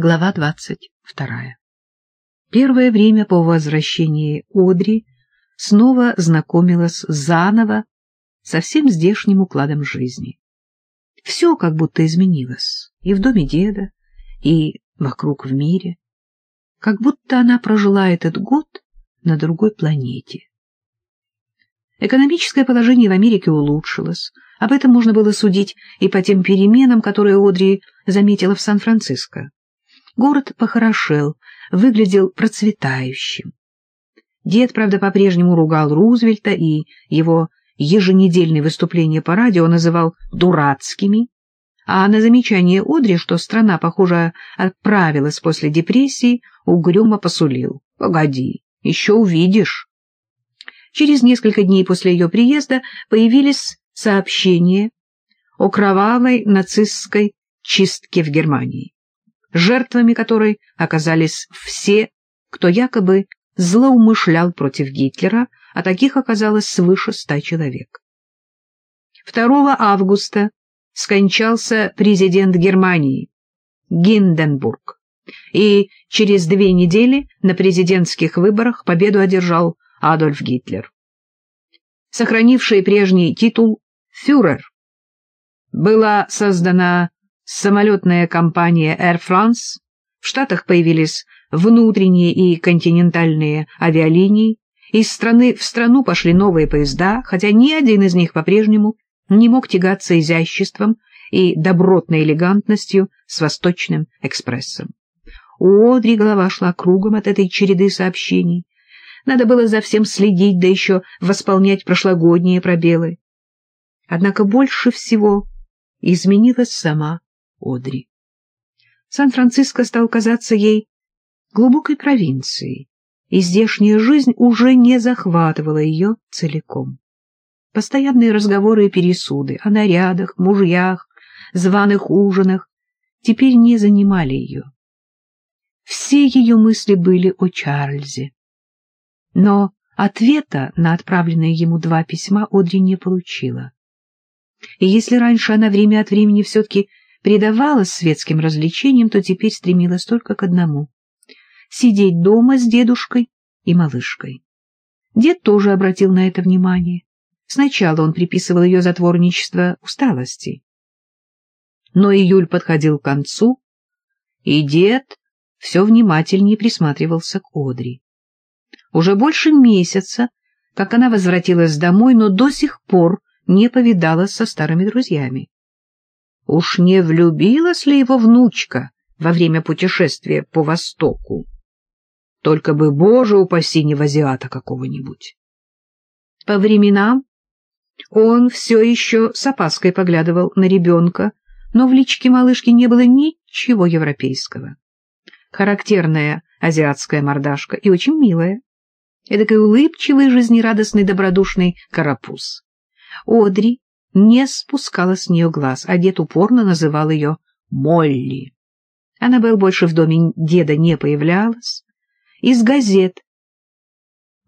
Глава двадцать вторая. Первое время по возвращении Одри снова знакомилась заново со всем здешним укладом жизни. Все как будто изменилось и в доме деда, и вокруг в мире. Как будто она прожила этот год на другой планете. Экономическое положение в Америке улучшилось. Об этом можно было судить и по тем переменам, которые Одри заметила в Сан-Франциско. Город похорошел, выглядел процветающим. Дед, правда, по-прежнему ругал Рузвельта и его еженедельные выступления по радио называл «дурацкими», а на замечание Одри, что страна, похоже, отправилась после депрессии, угрюмо посулил. «Погоди, еще увидишь». Через несколько дней после ее приезда появились сообщения о кровавой нацистской чистке в Германии жертвами которой оказались все, кто якобы злоумышлял против Гитлера, а таких оказалось свыше ста человек. 2 августа скончался президент Германии Гинденбург, и через две недели на президентских выборах победу одержал Адольф Гитлер. Сохранивший прежний титул «фюрер» была создана самолетная компания Air France, в Штатах появились внутренние и континентальные авиалинии, из страны в страну пошли новые поезда, хотя ни один из них по-прежнему не мог тягаться изяществом и добротной элегантностью с Восточным экспрессом. У Одри голова шла кругом от этой череды сообщений. Надо было за всем следить, да еще восполнять прошлогодние пробелы. Однако больше всего изменилась сама Одри. Сан-Франциско стал казаться ей глубокой провинцией, и здешняя жизнь уже не захватывала ее целиком. Постоянные разговоры и пересуды о нарядах, мужьях, званых ужинах теперь не занимали ее. Все ее мысли были о Чарльзе. Но ответа на отправленные ему два письма Одри не получила. И если раньше она время от времени все-таки предавалась светским развлечениям, то теперь стремилась только к одному — сидеть дома с дедушкой и малышкой. Дед тоже обратил на это внимание. Сначала он приписывал ее затворничество усталости. Но июль подходил к концу, и дед все внимательнее присматривался к Одри. Уже больше месяца, как она возвратилась домой, но до сих пор не повидалась со старыми друзьями. Уж не влюбилась ли его внучка во время путешествия по Востоку? Только бы, боже упаси, не в азиата какого-нибудь. По временам он все еще с опаской поглядывал на ребенка, но в личке малышки не было ничего европейского. Характерная азиатская мордашка и очень милая. Эдакой улыбчивый, жизнерадостный, добродушный карапуз. Одри не спускала с нее глаз, а дед упорно называл ее Молли. Аннабелл больше в доме деда не появлялась. Из газет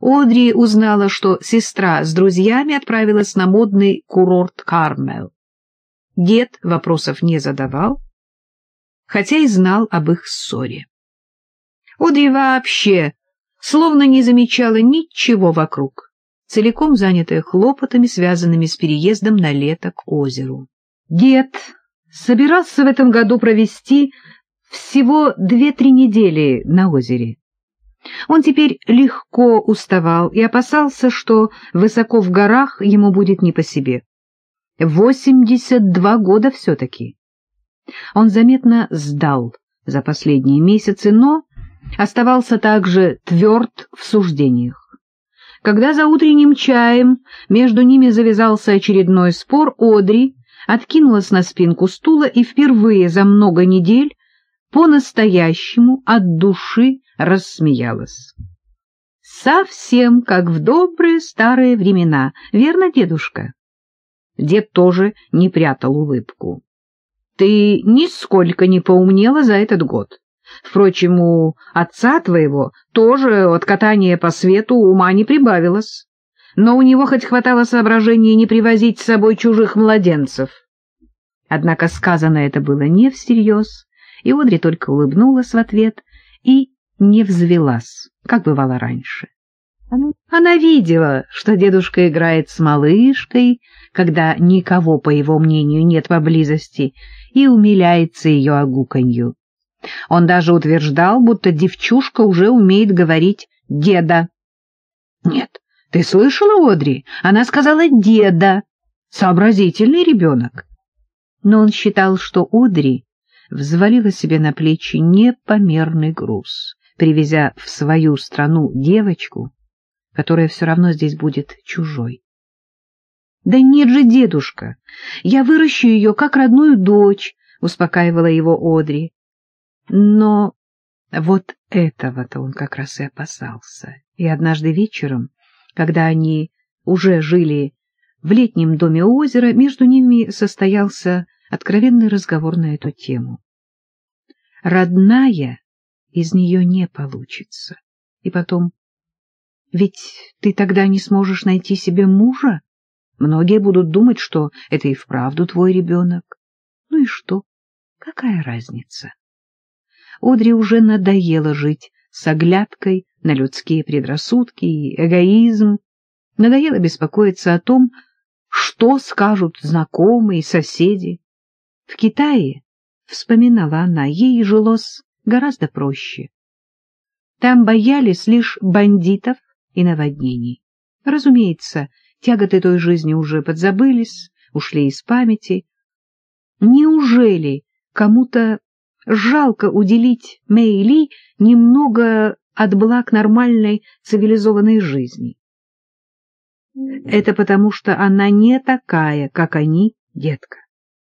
Одри узнала, что сестра с друзьями отправилась на модный курорт Кармел. Дед вопросов не задавал, хотя и знал об их ссоре. Одри вообще словно не замечала ничего вокруг целиком занятая хлопотами, связанными с переездом на лето к озеру. Дед собирался в этом году провести всего две-три недели на озере. Он теперь легко уставал и опасался, что высоко в горах ему будет не по себе. Восемьдесят два года все-таки. Он заметно сдал за последние месяцы, но оставался также тверд в суждениях. Когда за утренним чаем между ними завязался очередной спор, Одри откинулась на спинку стула и впервые за много недель по-настоящему от души рассмеялась. Совсем как в добрые старые времена, верно, дедушка? Дед тоже не прятал улыбку. Ты нисколько не поумнела за этот год. Впрочем, у отца твоего тоже от катания по свету ума не прибавилось, но у него хоть хватало соображения не привозить с собой чужих младенцев. Однако сказано это было не всерьез, и Одри только улыбнулась в ответ и не взвелась, как бывало раньше. Она, видела, что дедушка играет с малышкой, когда никого, по его мнению, нет поблизости, и умиляется ее огуканью. Он даже утверждал, будто девчушка уже умеет говорить «деда». Нет, ты слышала, Одри? Она сказала «деда». Сообразительный ребенок. Но он считал, что Одри взвалила себе на плечи непомерный груз, привезя в свою страну девочку, которая все равно здесь будет чужой. — Да нет же, дедушка, я выращу ее как родную дочь, — успокаивала его Одри. Но вот этого-то он как раз и опасался. И однажды вечером, когда они уже жили в летнем доме у озера, между ними состоялся откровенный разговор на эту тему. Родная из нее не получится. И потом, ведь ты тогда не сможешь найти себе мужа? Многие будут думать, что это и вправду твой ребенок. Ну и что? Какая разница? Одри уже надоело жить с оглядкой на людские предрассудки и эгоизм. Надоело беспокоиться о том, что скажут знакомые соседи. В Китае, вспоминала она, ей жилось гораздо проще. Там боялись лишь бандитов и наводнений. Разумеется, тяготы той жизни уже подзабылись, ушли из памяти. Неужели кому-то жалко уделить Мэйли немного от благ нормальной цивилизованной жизни? Это потому, что она не такая, как они, детка.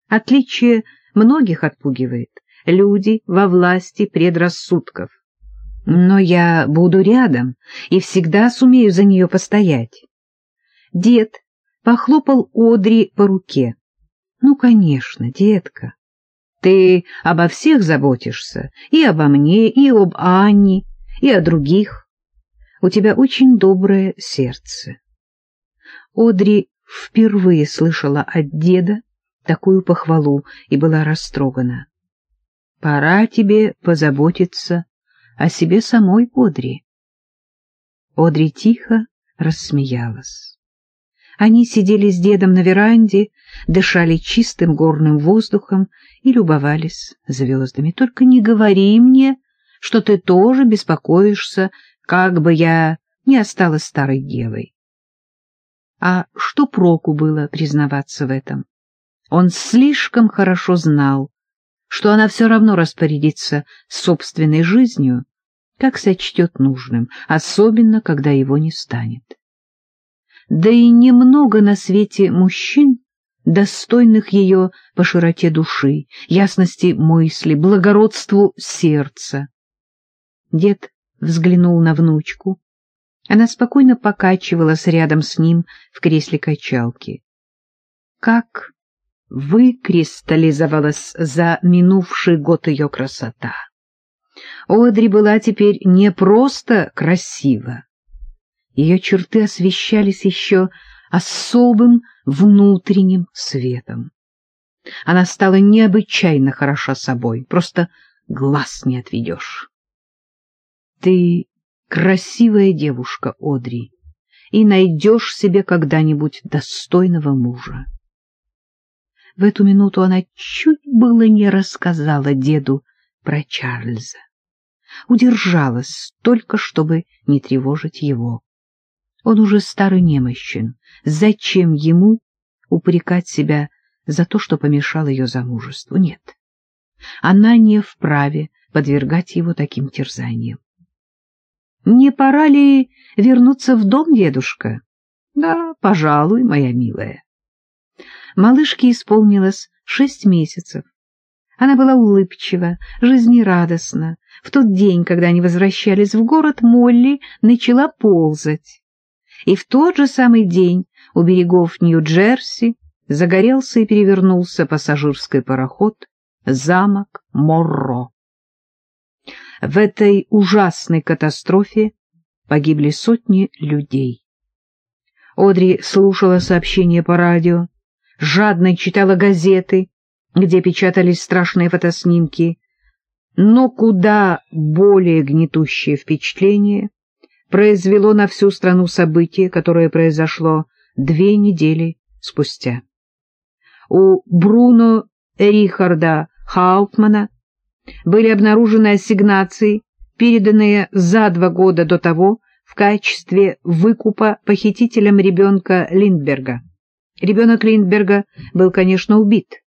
Отличие многих отпугивает. Люди во власти предрассудков. Но я буду рядом и всегда сумею за нее постоять. Дед похлопал Одри по руке. Ну, конечно, детка. Ты обо всех заботишься, и обо мне, и об Анне, и о других. У тебя очень доброе сердце. Одри впервые слышала от деда такую похвалу и была растрогана. Пора тебе позаботиться о себе самой, Одри. Одри тихо рассмеялась. Они сидели с дедом на веранде, дышали чистым горным воздухом и любовались звездами. Только не говори мне, что ты тоже беспокоишься, как бы я не осталась старой девой. А что проку было признаваться в этом? Он слишком хорошо знал, что она все равно распорядится собственной жизнью, как сочтет нужным, особенно когда его не станет. Да и немного на свете мужчин, достойных ее по широте души, ясности мысли, благородству сердца. Дед взглянул на внучку. Она спокойно покачивалась рядом с ним в кресле качалки. Как выкристаллизовалась за минувший год ее красота. Одри была теперь не просто красива. Ее черты освещались еще особым внутренним светом. Она стала необычайно хороша собой, просто глаз не отведешь. Ты красивая девушка, Одри, и найдешь себе когда-нибудь достойного мужа. В эту минуту она чуть было не рассказала деду про Чарльза. Удержалась только, чтобы не тревожить его. Он уже старый немощен. Зачем ему упрекать себя за то, что помешал ее замужеству? Нет. Она не вправе подвергать его таким терзаниям. Не пора ли вернуться в дом, дедушка? Да, пожалуй, моя милая. Малышке исполнилось шесть месяцев. Она была улыбчива, жизнерадостна. В тот день, когда они возвращались в город, Молли начала ползать. И в тот же самый день у берегов Нью-Джерси загорелся и перевернулся пассажирский пароход «Замок Морро». В этой ужасной катастрофе погибли сотни людей. Одри слушала сообщения по радио, жадно читала газеты, где печатались страшные фотоснимки. Но куда более гнетущее впечатление произвело на всю страну событие, которое произошло две недели спустя. У Бруно Рихарда Хауптмана были обнаружены ассигнации, переданные за два года до того в качестве выкупа похитителям ребенка Линдберга. Ребенок Линдберга был, конечно, убит.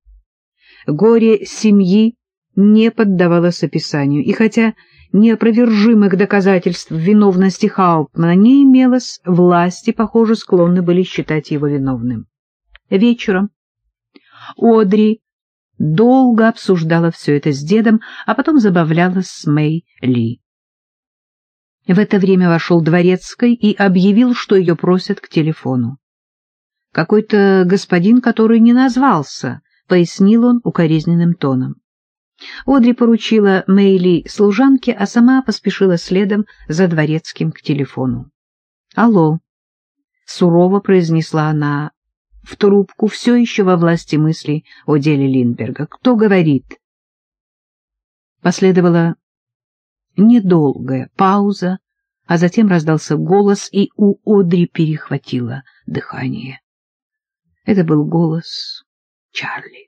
Горе семьи не поддавалось описанию, и хотя неопровержимых доказательств виновности Хауптмана не имелось, власти, похоже, склонны были считать его виновным. Вечером Одри долго обсуждала все это с дедом, а потом забавлялась с Мэй Ли. В это время вошел дворецкий и объявил, что ее просят к телефону. «Какой-то господин, который не назвался», — пояснил он укоризненным тоном. Одри поручила Мэйли служанке, а сама поспешила следом за дворецким к телефону. «Алло», — сурово произнесла она в трубку, все еще во власти мыслей о деле Линдберга. «Кто говорит?» Последовала недолгая пауза, а затем раздался голос, и у Одри перехватило дыхание. Это был голос Чарли.